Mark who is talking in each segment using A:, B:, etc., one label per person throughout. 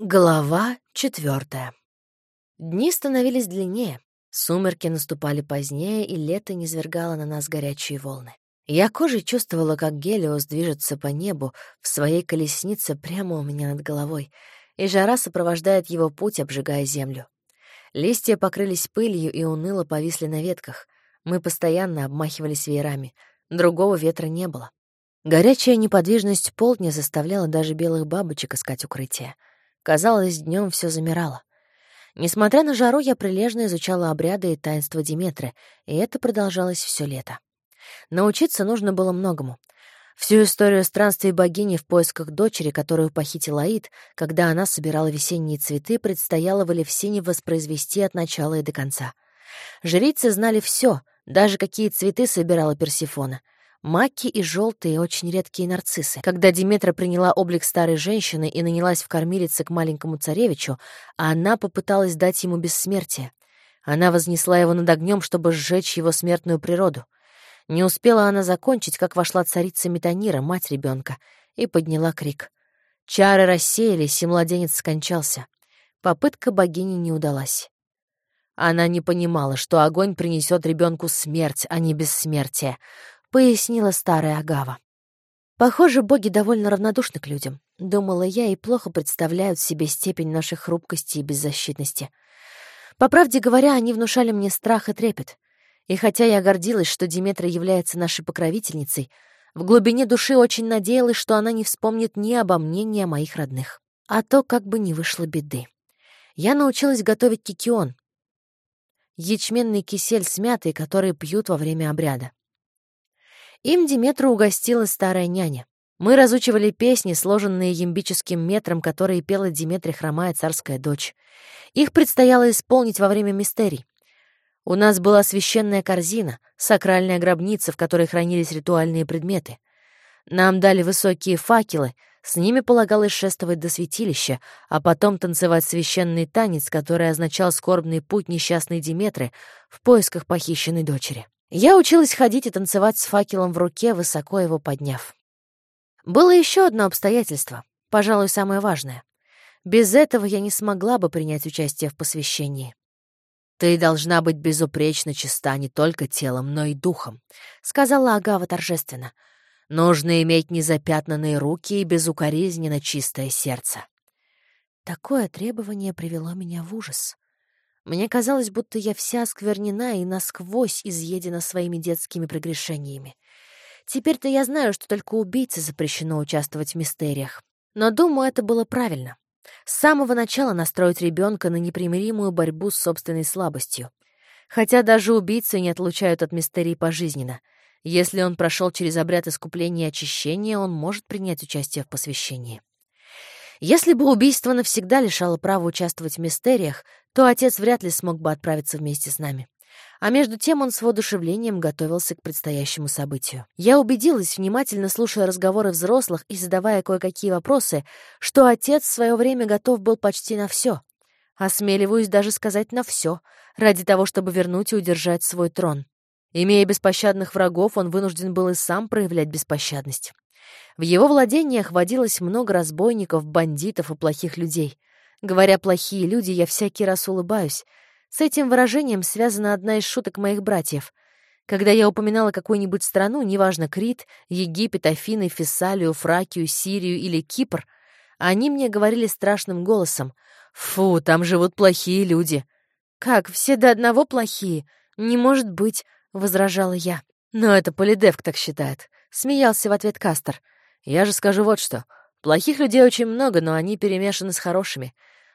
A: Глава четвертая. Дни становились длиннее, сумерки наступали позднее, и лето низвергало на нас горячие волны. Я кожей чувствовала, как Гелиос движется по небу в своей колеснице прямо у меня над головой, и жара сопровождает его путь, обжигая землю. Листья покрылись пылью и уныло повисли на ветках. Мы постоянно обмахивались веерами. Другого ветра не было. Горячая неподвижность полдня заставляла даже белых бабочек искать укрытие — Казалось, днем все замирало. Несмотря на жару, я прилежно изучала обряды и таинства Диметры, и это продолжалось все лето. Научиться нужно было многому. Всю историю странствий богини в поисках дочери, которую похитил Аид, когда она собирала весенние цветы, предстояло в Элевсине воспроизвести от начала и до конца. Жрицы знали все, даже какие цветы собирала Персифона — Маки и желтые, очень редкие нарциссы. Когда Диметра приняла облик старой женщины и нанялась в кормилице к маленькому царевичу, она попыталась дать ему бессмертие. Она вознесла его над огнем, чтобы сжечь его смертную природу. Не успела она закончить, как вошла царица Метанира, мать ребенка, и подняла крик. Чары рассеялись, и младенец скончался. Попытка богини не удалась. Она не понимала, что огонь принесет ребенку смерть, а не бессмертие. — пояснила старая Агава. «Похоже, боги довольно равнодушны к людям», — думала я, и плохо представляют себе степень нашей хрупкости и беззащитности. По правде говоря, они внушали мне страх и трепет. И хотя я гордилась, что Диметра является нашей покровительницей, в глубине души очень надеялась, что она не вспомнит ни обо мне, ни о моих родных. А то как бы не вышло беды. Я научилась готовить кикион — ячменный кисель с мятой, который пьют во время обряда. Им Диметру угостила старая няня. Мы разучивали песни, сложенные ямбическим метром, которые пела Диметре хромая царская дочь. Их предстояло исполнить во время мистерий. У нас была священная корзина, сакральная гробница, в которой хранились ритуальные предметы. Нам дали высокие факелы, с ними полагалось шествовать до святилища, а потом танцевать священный танец, который означал скорбный путь несчастной Диметры в поисках похищенной дочери. Я училась ходить и танцевать с факелом в руке, высоко его подняв. Было еще одно обстоятельство, пожалуй, самое важное. Без этого я не смогла бы принять участие в посвящении. «Ты должна быть безупречно чиста не только телом, но и духом», — сказала Агава торжественно. «Нужно иметь незапятнанные руки и безукоризненно чистое сердце». Такое требование привело меня в ужас. Мне казалось, будто я вся осквернена и насквозь изъедена своими детскими прегрешениями. Теперь-то я знаю, что только убийце запрещено участвовать в мистериях. Но, думаю, это было правильно. С самого начала настроить ребенка на непримиримую борьбу с собственной слабостью. Хотя даже убийцу не отлучают от мистерий пожизненно. Если он прошел через обряд искупления и очищения, он может принять участие в посвящении. Если бы убийство навсегда лишало права участвовать в мистериях, то отец вряд ли смог бы отправиться вместе с нами. А между тем он с воодушевлением готовился к предстоящему событию. Я убедилась, внимательно слушая разговоры взрослых и задавая кое-какие вопросы, что отец в свое время готов был почти на все. Осмеливаюсь даже сказать на все, ради того, чтобы вернуть и удержать свой трон. Имея беспощадных врагов, он вынужден был и сам проявлять беспощадность. В его владениях водилось много разбойников, бандитов и плохих людей. Говоря «плохие люди», я всякий раз улыбаюсь. С этим выражением связана одна из шуток моих братьев. Когда я упоминала какую-нибудь страну, неважно, Крит, Египет, Афины, Фессалию, Фракию, Сирию или Кипр, они мне говорили страшным голосом. «Фу, там живут плохие люди». «Как, все до одного плохие? Не может быть», — возражала я. «Но это Полидевк так считает», — смеялся в ответ Кастер. «Я же скажу вот что. Плохих людей очень много, но они перемешаны с хорошими.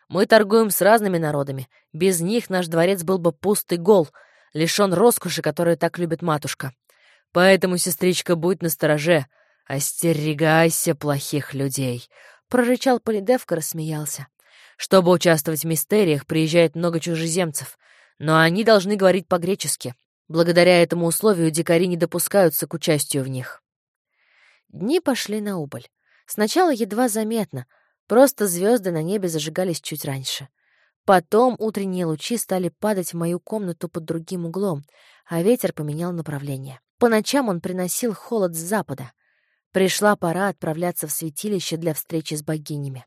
A: Мы торгуем с разными народами. Без них наш дворец был бы пуст гол, лишён роскоши, которую так любит матушка. Поэтому, сестричка, будь настороже, остерегайся плохих людей», — прорычал Полидевка, рассмеялся. «Чтобы участвовать в мистериях, приезжает много чужеземцев, но они должны говорить по-гречески. Благодаря этому условию дикари не допускаются к участию в них». Дни пошли на убыль. Сначала едва заметно, просто звезды на небе зажигались чуть раньше. Потом утренние лучи стали падать в мою комнату под другим углом, а ветер поменял направление. По ночам он приносил холод с запада. Пришла пора отправляться в святилище для встречи с богинями.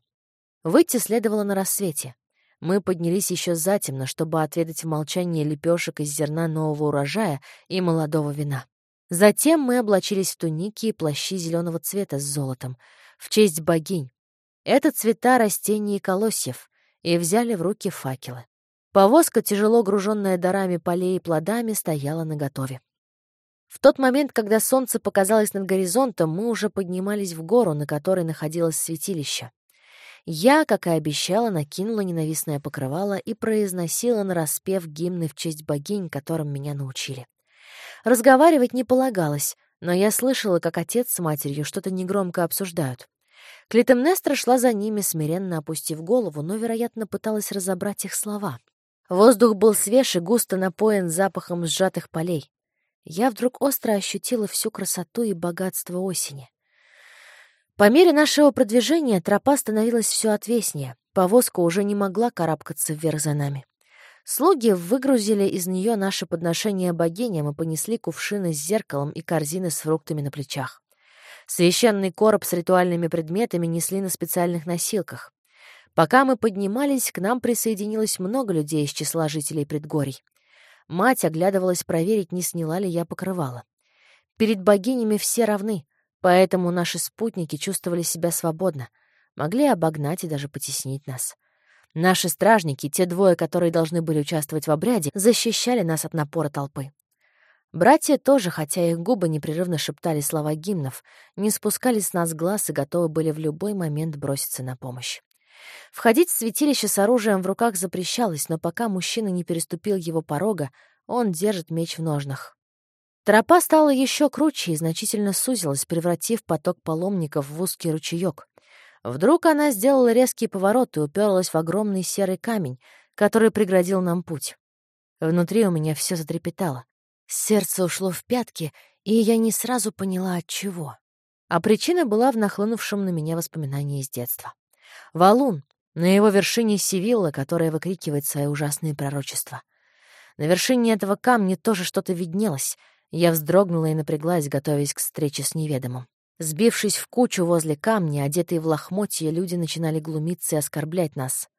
A: Выйти следовало на рассвете. Мы поднялись еще затемно, чтобы отведать в молчании лепешек из зерна нового урожая и молодого вина. Затем мы облачились в туники и плащи зеленого цвета с золотом, в честь богинь. Это цвета растений и колосьев, и взяли в руки факелы. Повозка, тяжело груженная дарами полей и плодами, стояла наготове. В тот момент, когда солнце показалось над горизонтом, мы уже поднимались в гору, на которой находилось святилище. Я, как и обещала, накинула ненавистное покрывало и произносила нараспев гимны в честь богинь, которым меня научили. Разговаривать не полагалось, но я слышала, как отец с матерью что-то негромко обсуждают. Клитемнестра шла за ними, смиренно опустив голову, но, вероятно, пыталась разобрать их слова. Воздух был свеж и густо напоен запахом сжатых полей я вдруг остро ощутила всю красоту и богатство осени. По мере нашего продвижения тропа становилась все отвеснее, повозка уже не могла карабкаться вверх за нами. Слуги выгрузили из нее наши подношения богиням и понесли кувшины с зеркалом и корзины с фруктами на плечах. Священный короб с ритуальными предметами несли на специальных носилках. Пока мы поднимались, к нам присоединилось много людей из числа жителей предгорий. Мать оглядывалась проверить, не сняла ли я покрывало. Перед богинями все равны, поэтому наши спутники чувствовали себя свободно, могли обогнать и даже потеснить нас. Наши стражники, те двое, которые должны были участвовать в обряде, защищали нас от напора толпы. Братья тоже, хотя их губы непрерывно шептали слова гимнов, не спускали с нас глаз и готовы были в любой момент броситься на помощь. Входить в святилище с оружием в руках запрещалось, но пока мужчина не переступил его порога, он держит меч в ножнах. Тропа стала еще круче и значительно сузилась, превратив поток паломников в узкий ручеек. Вдруг она сделала резкий поворот и уперлась в огромный серый камень, который преградил нам путь. Внутри у меня все затрепетало. Сердце ушло в пятки, и я не сразу поняла, от чего. А причина была в нахлынувшем на меня воспоминании из детства. Валун, на его вершине Сивилла, которая выкрикивает свои ужасные пророчества. На вершине этого камня тоже что-то виднелось. Я вздрогнула и напряглась, готовясь к встрече с неведомым. Сбившись в кучу возле камня, одетые в лохмотья, люди начинали глумиться и оскорблять нас.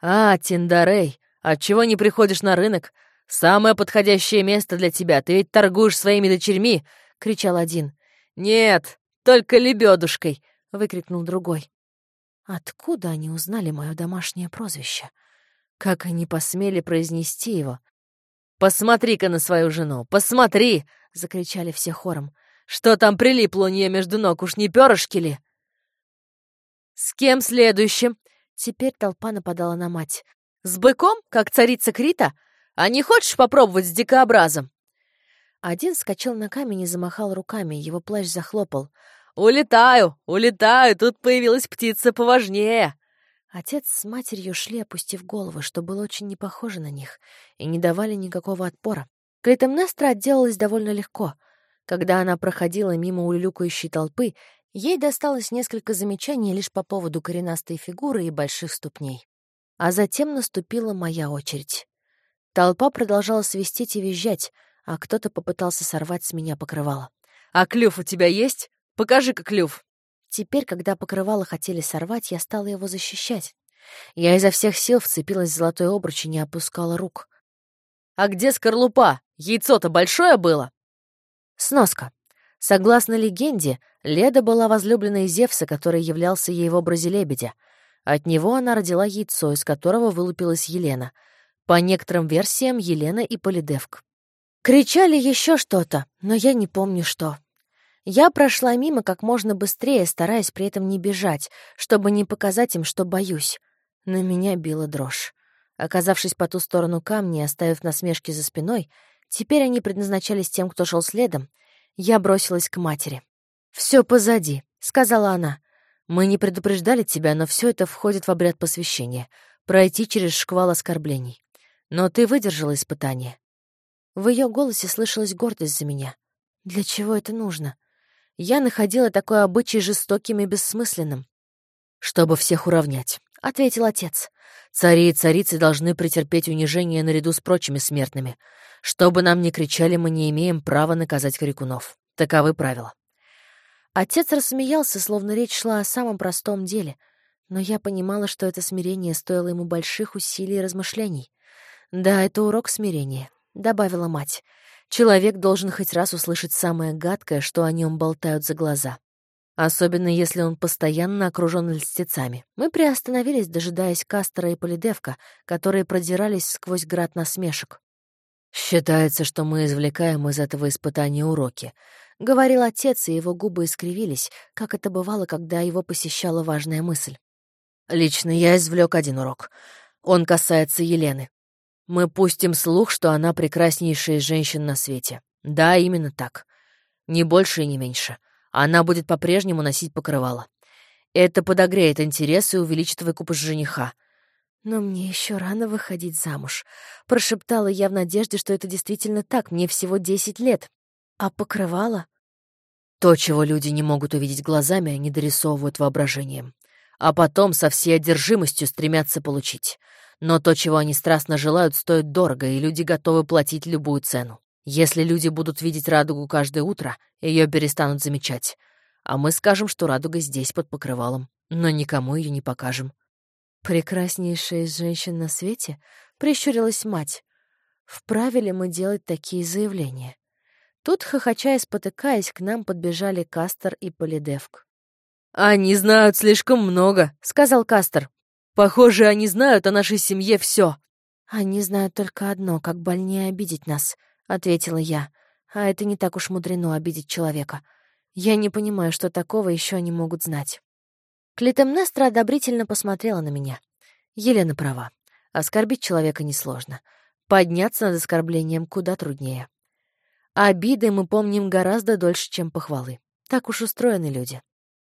A: «А, Тиндарей, отчего не приходишь на рынок? Самое подходящее место для тебя, ты ведь торгуешь своими дочерьми!» — кричал один. «Нет, только лебедушкой!» — выкрикнул другой. Откуда они узнали мое домашнее прозвище? Как они посмели произнести его? «Посмотри-ка на свою жену! Посмотри!» — закричали все хором. «Что там прилипло у нее между ног? Уж не перышки ли?» «С кем следующим?» Теперь толпа нападала на мать. «С быком, как царица Крита? А не хочешь попробовать с дикообразом?» Один скачал на камень и замахал руками, его плащ захлопал. «Улетаю! Улетаю! Тут появилась птица поважнее!» Отец с матерью шли, опустив головы, что было очень не похоже на них, и не давали никакого отпора. Клитемнестра отделалась довольно легко. Когда она проходила мимо улюлюкающей толпы, ей досталось несколько замечаний лишь по поводу коренастой фигуры и больших ступней. А затем наступила моя очередь. Толпа продолжала свистеть и визжать, а кто-то попытался сорвать с меня покрывало. «А клюв у тебя есть?» Покажи-ка клюв!» Теперь, когда покрывало хотели сорвать, я стала его защищать. Я изо всех сил вцепилась в золотой обруч и не опускала рук. «А где скорлупа? Яйцо-то большое было?» Сноска. Согласно легенде, Леда была возлюбленной Зевса, который являлся ей в образе лебедя. От него она родила яйцо, из которого вылупилась Елена. По некоторым версиям, Елена и Полидевк. Кричали еще что-то, но я не помню что. Я прошла мимо как можно быстрее, стараясь при этом не бежать, чтобы не показать им, что боюсь. На меня била дрожь. Оказавшись по ту сторону камня оставив насмешки за спиной, теперь они предназначались тем, кто шел следом, я бросилась к матери. Все позади», — сказала она. «Мы не предупреждали тебя, но все это входит в обряд посвящения. Пройти через шквал оскорблений. Но ты выдержала испытание». В ее голосе слышалась гордость за меня. «Для чего это нужно?» Я находила такой обычай жестоким и бессмысленным. «Чтобы всех уравнять», — ответил отец. «Цари и царицы должны претерпеть унижение наряду с прочими смертными. Чтобы нам не кричали, мы не имеем права наказать крикунов. Таковы правила». Отец рассмеялся, словно речь шла о самом простом деле. Но я понимала, что это смирение стоило ему больших усилий и размышлений. «Да, это урок смирения», — добавила мать. «Человек должен хоть раз услышать самое гадкое, что о нем болтают за глаза. Особенно если он постоянно окружен льстецами. Мы приостановились, дожидаясь Кастера и Полидевка, которые продирались сквозь град насмешек. «Считается, что мы извлекаем из этого испытания уроки», — говорил отец, и его губы искривились, как это бывало, когда его посещала важная мысль. «Лично я извлек один урок. Он касается Елены. Мы пустим слух, что она прекраснейшая из женщин на свете. Да, именно так. Не больше и не меньше. Она будет по-прежнему носить покрывало. Это подогреет интерес и увеличит выкупыш жениха. «Но мне еще рано выходить замуж», — прошептала я в надежде, что это действительно так, мне всего десять лет. А покрывало? То, чего люди не могут увидеть глазами, они дорисовывают воображением. А потом со всей одержимостью стремятся получить. Но то, чего они страстно желают, стоит дорого, и люди готовы платить любую цену. Если люди будут видеть радугу каждое утро, ее перестанут замечать. А мы скажем, что радуга здесь, под покрывалом, но никому ее не покажем. «Прекраснейшая из женщин на свете?» — прищурилась мать. «Вправе ли мы делать такие заявления?» Тут, хохоча и спотыкаясь, к нам подбежали Кастер и Полидевк. «Они знают слишком много», — сказал Кастер. «Похоже, они знают о нашей семье все. «Они знают только одно, как больнее обидеть нас», — ответила я. «А это не так уж мудрено обидеть человека. Я не понимаю, что такого еще они могут знать». Клитемнестра одобрительно посмотрела на меня. Елена права. Оскорбить человека несложно. Подняться над оскорблением куда труднее. А обиды мы помним гораздо дольше, чем похвалы. Так уж устроены люди.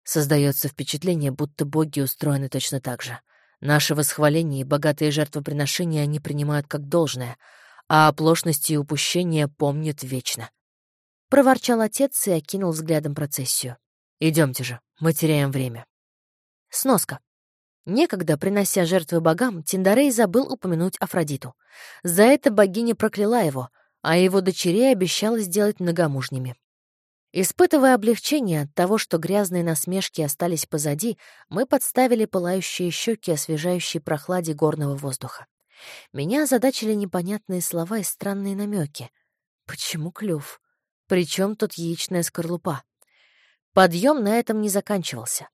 A: Создается впечатление, будто боги устроены точно так же. Наши восхваления и богатые жертвоприношения они принимают как должное, а оплошности и упущения помнят вечно. Проворчал отец и окинул взглядом процессию. Идемте же, мы теряем время. Сноска. Некогда, принося жертвы богам, Тиндарей забыл упомянуть Афродиту. За это богиня прокляла его, а его дочерей обещала сделать многомужними. Испытывая облегчение от того, что грязные насмешки остались позади, мы подставили пылающие щеки освежающей прохладе горного воздуха. Меня озадачили непонятные слова и странные намеки. Почему клюв? Причем тут яичная скорлупа? Подъем на этом не заканчивался.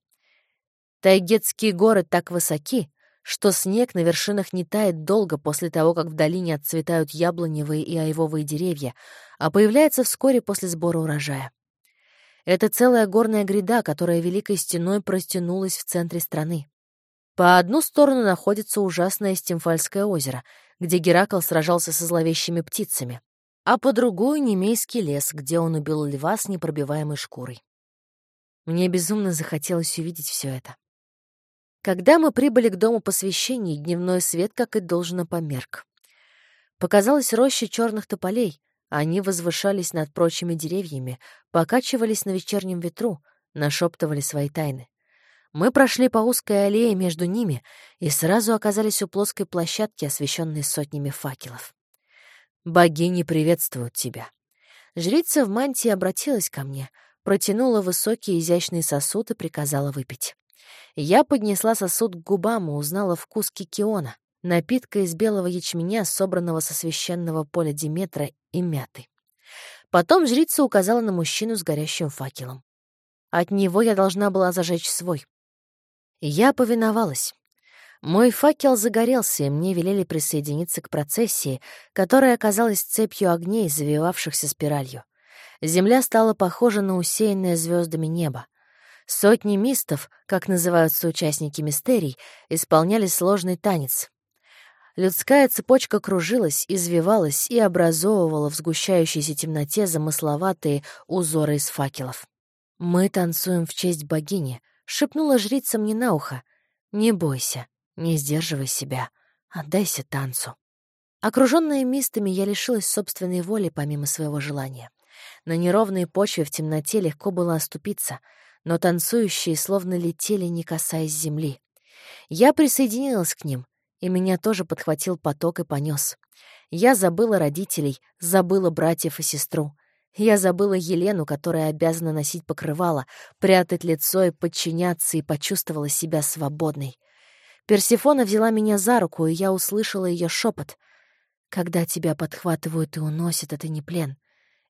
A: Тайгетские горы так высоки, что снег на вершинах не тает долго после того, как в долине отцветают яблоневые и айвовые деревья, а появляется вскоре после сбора урожая. Это целая горная гряда, которая великой стеной простянулась в центре страны. По одну сторону находится ужасное Стимфальское озеро, где Геракл сражался со зловещими птицами, а по другую — Немейский лес, где он убил льва с непробиваемой шкурой. Мне безумно захотелось увидеть все это. Когда мы прибыли к дому посвящений, дневной свет, как и должно, померк. Показалась роща черных тополей. Они возвышались над прочими деревьями, покачивались на вечернем ветру, нашептывали свои тайны. Мы прошли по узкой аллее между ними и сразу оказались у плоской площадки, освещенной сотнями факелов. «Богини приветствуют тебя». Жрица в мантии обратилась ко мне, протянула высокий изящный сосуд и приказала выпить. Я поднесла сосуд к губам и узнала вкус кикиона, напитка из белого ячменя, собранного со священного поля Диметра и мяты. Потом жрица указала на мужчину с горящим факелом. От него я должна была зажечь свой. Я повиновалась. Мой факел загорелся, и мне велели присоединиться к процессии, которая оказалась цепью огней, завивавшихся спиралью. Земля стала похожа на усеянное звездами небо. Сотни мистов, как называются участники мистерий, исполняли сложный танец. Людская цепочка кружилась, извивалась и образовывала в сгущающейся темноте замысловатые узоры из факелов. «Мы танцуем в честь богини», — шепнула жрица мне на ухо. «Не бойся, не сдерживай себя, отдайся танцу». Окруженная мистами, я лишилась собственной воли помимо своего желания. На неровной почве в темноте легко было оступиться — но танцующие словно летели, не касаясь земли. Я присоединилась к ним, и меня тоже подхватил поток и понес. Я забыла родителей, забыла братьев и сестру. Я забыла Елену, которая обязана носить покрывало, прятать лицо и подчиняться, и почувствовала себя свободной. Персифона взяла меня за руку, и я услышала ее шепот. «Когда тебя подхватывают и уносят, это не плен.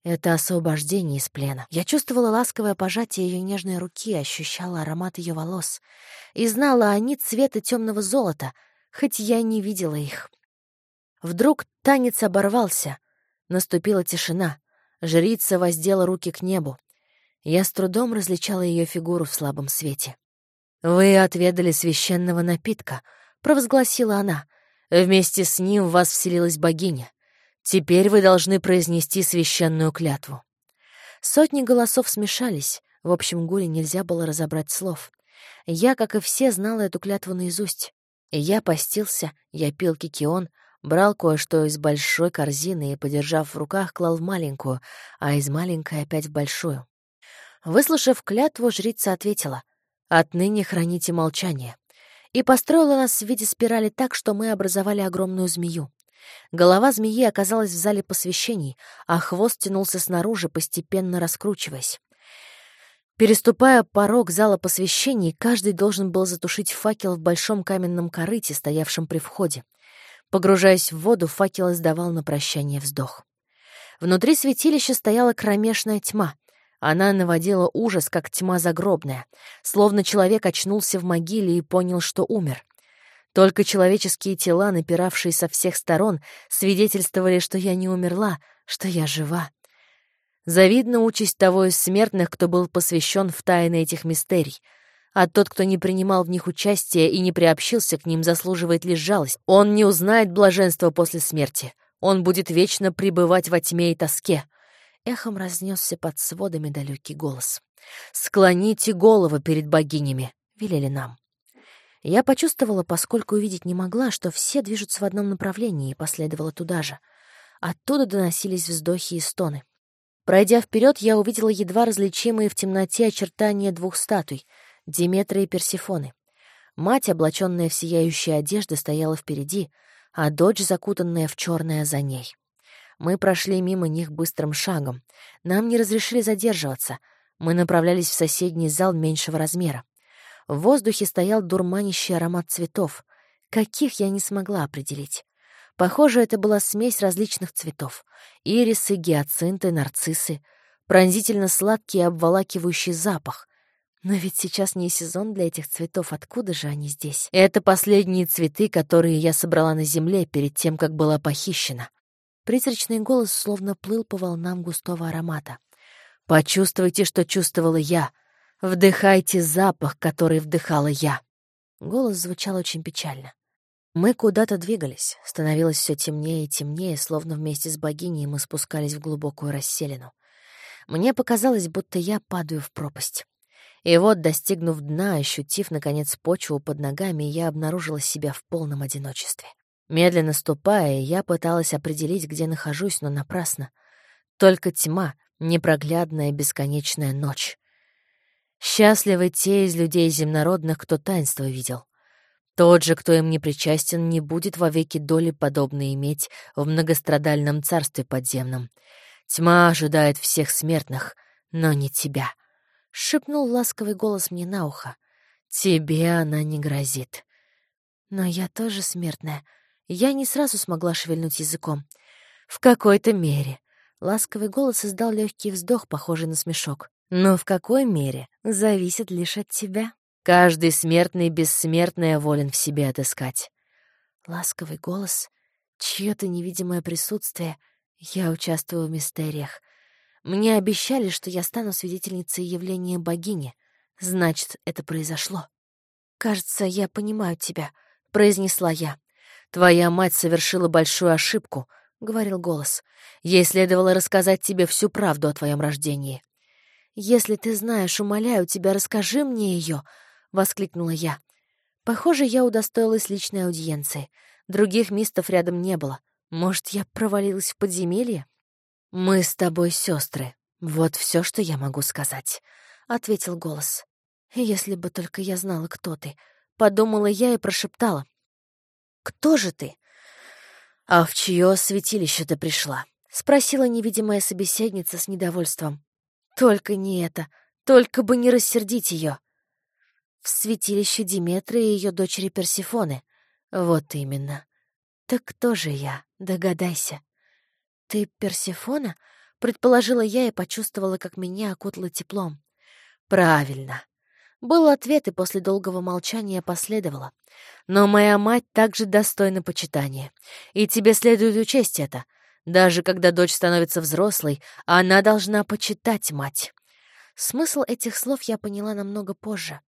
A: Это освобождение из плена. Я чувствовала ласковое пожатие ее нежной руки, ощущала аромат ее волос. И знала, они цвета темного золота, хоть я не видела их. Вдруг танец оборвался. Наступила тишина. Жрица воздела руки к небу. Я с трудом различала ее фигуру в слабом свете. «Вы отведали священного напитка», — провозгласила она. «Вместе с ним в вас вселилась богиня. Теперь вы должны произнести священную клятву». Сотни голосов смешались. В общем гуле нельзя было разобрать слов. Я, как и все, знала эту клятву наизусть. Я постился, я пил кикион, Брал кое-что из большой корзины и, подержав в руках, клал в маленькую, а из маленькой опять в большую. Выслушав клятву, жрица ответила, «Отныне храните молчание». И построила нас в виде спирали так, что мы образовали огромную змею. Голова змеи оказалась в зале посвящений, а хвост тянулся снаружи, постепенно раскручиваясь. Переступая порог зала посвящений, каждый должен был затушить факел в большом каменном корыте, стоявшем при входе. Погружаясь в воду, факел издавал на прощание вздох. Внутри святилища стояла кромешная тьма. Она наводила ужас, как тьма загробная, словно человек очнулся в могиле и понял, что умер. Только человеческие тела, напиравшие со всех сторон, свидетельствовали, что я не умерла, что я жива. Завидна участь того из смертных, кто был посвящен в тайны этих мистерий — а тот, кто не принимал в них участия и не приобщился к ним, заслуживает лишь жалость. Он не узнает блаженства после смерти. Он будет вечно пребывать во тьме и тоске. Эхом разнесся под сводами далекий голос. «Склоните головы перед богинями», — велели нам. Я почувствовала, поскольку увидеть не могла, что все движутся в одном направлении, и последовала туда же. Оттуда доносились вздохи и стоны. Пройдя вперед, я увидела едва различимые в темноте очертания двух статуй — Диметры и Персифоны. Мать, облаченная в сияющие одежды, стояла впереди, а дочь, закутанная в черное, за ней. Мы прошли мимо них быстрым шагом. Нам не разрешили задерживаться. Мы направлялись в соседний зал меньшего размера. В воздухе стоял дурманящий аромат цветов. Каких я не смогла определить. Похоже, это была смесь различных цветов. Ирисы, гиацинты, нарциссы. Пронзительно сладкий и обволакивающий запах. Но ведь сейчас не сезон для этих цветов, откуда же они здесь? Это последние цветы, которые я собрала на земле перед тем, как была похищена. Призрачный голос словно плыл по волнам густого аромата. «Почувствуйте, что чувствовала я. Вдыхайте запах, который вдыхала я». Голос звучал очень печально. Мы куда-то двигались, становилось все темнее и темнее, словно вместе с богиней мы спускались в глубокую расселину. Мне показалось, будто я падаю в пропасть. И вот, достигнув дна, ощутив, наконец, почву под ногами, я обнаружила себя в полном одиночестве. Медленно ступая, я пыталась определить, где нахожусь, но напрасно. Только тьма, непроглядная бесконечная ночь. Счастливы те из людей земнородных, кто таинство видел. Тот же, кто им не причастен, не будет вовеки доли подобной иметь в многострадальном царстве подземном. Тьма ожидает всех смертных, но не тебя — шепнул ласковый голос мне на ухо. «Тебе она не грозит». Но я тоже смертная. Я не сразу смогла шевельнуть языком. «В какой-то мере». Ласковый голос издал легкий вздох, похожий на смешок. «Но в какой мере зависит лишь от тебя. Каждый смертный бессмертное волен в себе отыскать». Ласковый голос, чье-то невидимое присутствие. Я участвую в мистериях. Мне обещали, что я стану свидетельницей явления богини. Значит, это произошло. «Кажется, я понимаю тебя», — произнесла я. «Твоя мать совершила большую ошибку», — говорил голос. «Ей следовало рассказать тебе всю правду о твоем рождении». «Если ты знаешь, умоляю тебя, расскажи мне ее», — воскликнула я. Похоже, я удостоилась личной аудиенции. Других мистов рядом не было. Может, я провалилась в подземелье? «Мы с тобой сестры. Вот все, что я могу сказать», — ответил голос. «Если бы только я знала, кто ты», — подумала я и прошептала. «Кто же ты?» «А в чье святилище ты пришла?» — спросила невидимая собеседница с недовольством. Только не это, только бы не рассердить ее. В святилище Диметры и ее дочери Персифоны. Вот именно. Так кто же я? Догадайся. Ты Персифона? Предположила я и почувствовала, как меня окутало теплом. Правильно. Был ответ, и после долгого молчания последовало. Но моя мать также достойна почитания. И тебе следует учесть это. Даже когда дочь становится взрослой, она должна почитать мать. Смысл этих слов я поняла намного позже.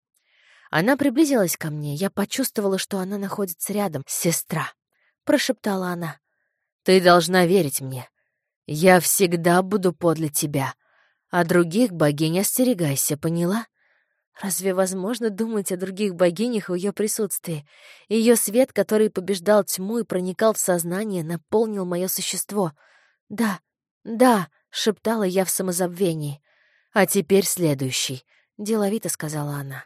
A: Она приблизилась ко мне, я почувствовала, что она находится рядом. «Сестра», — прошептала она, — «ты должна верить мне. Я всегда буду подле тебя. А других богинь остерегайся, поняла?» Разве возможно думать о других богинях в ее присутствии? Ее свет, который побеждал тьму и проникал в сознание, наполнил мое существо. «Да, да», — шептала я в самозабвении. «А теперь следующий», — деловито сказала она.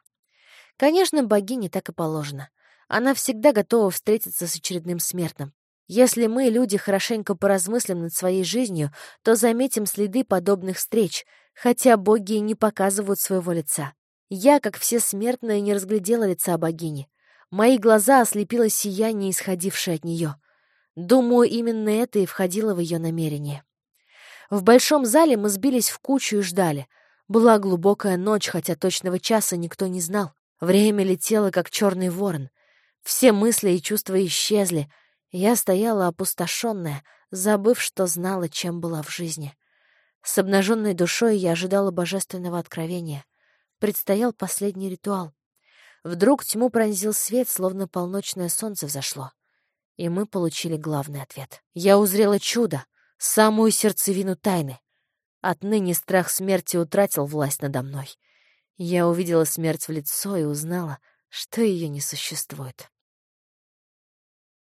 A: Конечно, богине так и положено. Она всегда готова встретиться с очередным смертным. Если мы, люди, хорошенько поразмыслим над своей жизнью, то заметим следы подобных встреч, хотя боги и не показывают своего лица. Я, как все смертные, не разглядела лица богини. Мои глаза ослепило сияние, исходившее от нее. Думаю, именно это и входило в ее намерение. В большом зале мы сбились в кучу и ждали. Была глубокая ночь, хотя точного часа никто не знал. Время летело, как черный ворон. Все мысли и чувства исчезли. Я стояла опустошенная, забыв, что знала, чем была в жизни. С обнаженной душой я ожидала божественного откровения предстоял последний ритуал. Вдруг тьму пронзил свет, словно полночное солнце взошло. И мы получили главный ответ. Я узрела чудо, самую сердцевину тайны. Отныне страх смерти утратил власть надо мной. Я увидела смерть в лицо и узнала, что ее не существует.